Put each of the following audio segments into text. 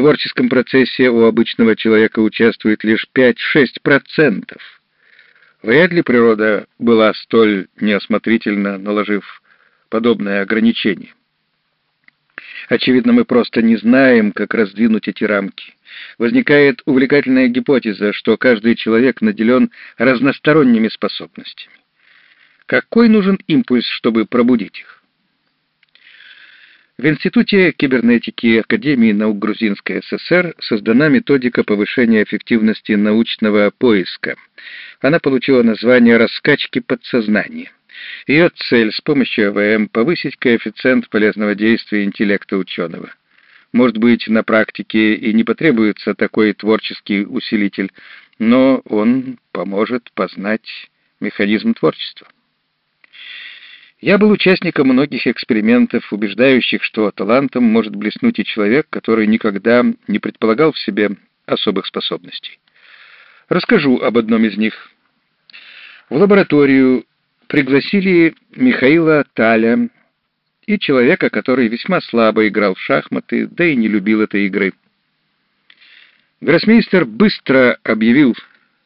творческом процессе у обычного человека участвует лишь 5-6%. Вряд ли природа была столь неосмотрительно, наложив подобное ограничение. Очевидно, мы просто не знаем, как раздвинуть эти рамки. Возникает увлекательная гипотеза, что каждый человек наделен разносторонними способностями. Какой нужен импульс, чтобы пробудить их? В Институте кибернетики Академии наук Грузинской ССР создана методика повышения эффективности научного поиска. Она получила название «Раскачки подсознания». Ее цель с помощью АВМ — повысить коэффициент полезного действия интеллекта ученого. Может быть, на практике и не потребуется такой творческий усилитель, но он поможет познать механизм творчества. Я был участником многих экспериментов, убеждающих, что талантом может блеснуть и человек, который никогда не предполагал в себе особых способностей. Расскажу об одном из них. В лабораторию пригласили Михаила Таля и человека, который весьма слабо играл в шахматы, да и не любил этой игры. Гроссмейстер быстро объявил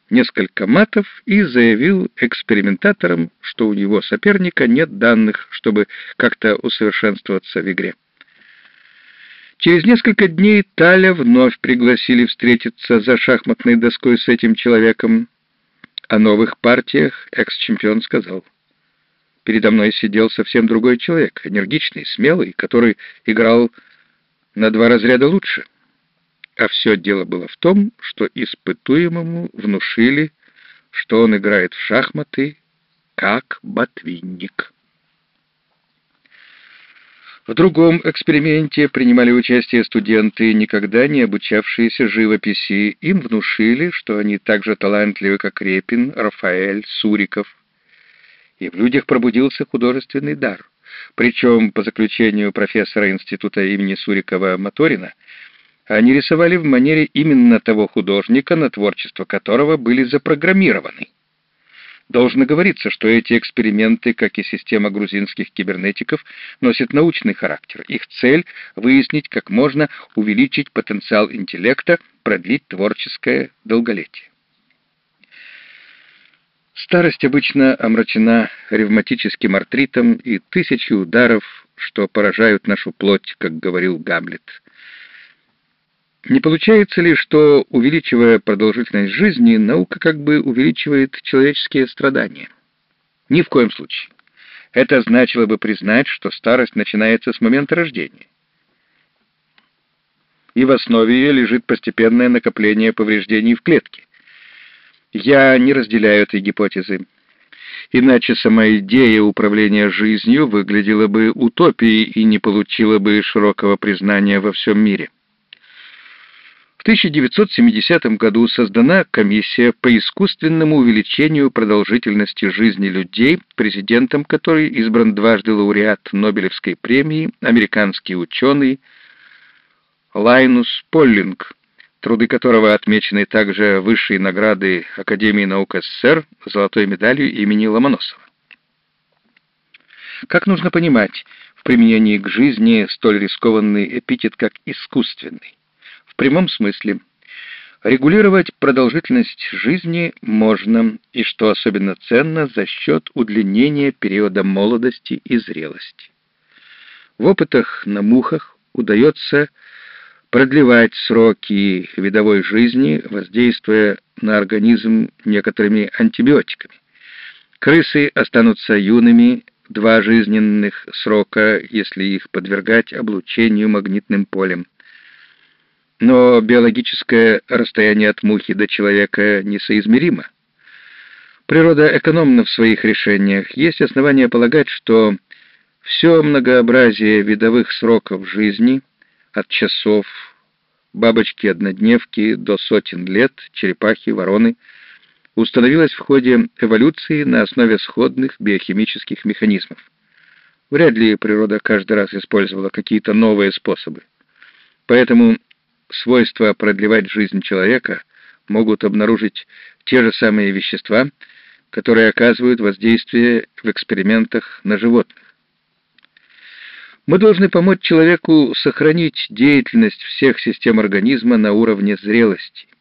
несколько матов и заявил экспериментаторам, что у него соперника нет данных, чтобы как-то усовершенствоваться в игре. Через несколько дней Таля вновь пригласили встретиться за шахматной доской с этим человеком. О новых партиях экс-чемпион сказал. Передо мной сидел совсем другой человек, энергичный, смелый, который играл на два разряда лучше. А все дело было в том, что испытуемому внушили, что он играет в шахматы как ботвинник. В другом эксперименте принимали участие студенты, никогда не обучавшиеся живописи. Им внушили, что они так же талантливы, как Репин, Рафаэль, Суриков. И в людях пробудился художественный дар. Причем, по заключению профессора института имени Сурикова-Моторина, они рисовали в манере именно того художника, на творчество которого были запрограммированы. Должно говориться, что эти эксперименты, как и система грузинских кибернетиков, носят научный характер. Их цель — выяснить, как можно увеличить потенциал интеллекта, продлить творческое долголетие. Старость обычно омрачена ревматическим артритом и тысячи ударов, что поражают нашу плоть, как говорил Гамлет — не получается ли, что, увеличивая продолжительность жизни, наука как бы увеличивает человеческие страдания? Ни в коем случае. Это значило бы признать, что старость начинается с момента рождения. И в основе ее лежит постепенное накопление повреждений в клетке. Я не разделяю этой гипотезы. Иначе сама идея управления жизнью выглядела бы утопией и не получила бы широкого признания во всем мире. 1970 году создана комиссия по искусственному увеличению продолжительности жизни людей, президентом которой избран дважды лауреат Нобелевской премии, американский ученый Лайнус Поллинг, труды которого отмечены также высшей наградой Академии наук СССР золотой медалью имени Ломоносова. Как нужно понимать в применении к жизни столь рискованный эпитет, как «искусственный»? В прямом смысле. Регулировать продолжительность жизни можно, и, что особенно ценно, за счет удлинения периода молодости и зрелости. В опытах на мухах удается продлевать сроки видовой жизни, воздействуя на организм некоторыми антибиотиками. Крысы останутся юными два жизненных срока, если их подвергать облучению магнитным полем. Но биологическое расстояние от мухи до человека несоизмеримо. Природа экономна в своих решениях. Есть основания полагать, что все многообразие видовых сроков жизни, от часов, бабочки-однодневки до сотен лет, черепахи, вороны, установилось в ходе эволюции на основе сходных биохимических механизмов. Вряд ли природа каждый раз использовала какие-то новые способы. Поэтому свойства продлевать жизнь человека могут обнаружить те же самые вещества, которые оказывают воздействие в экспериментах на животных. Мы должны помочь человеку сохранить деятельность всех систем организма на уровне зрелости.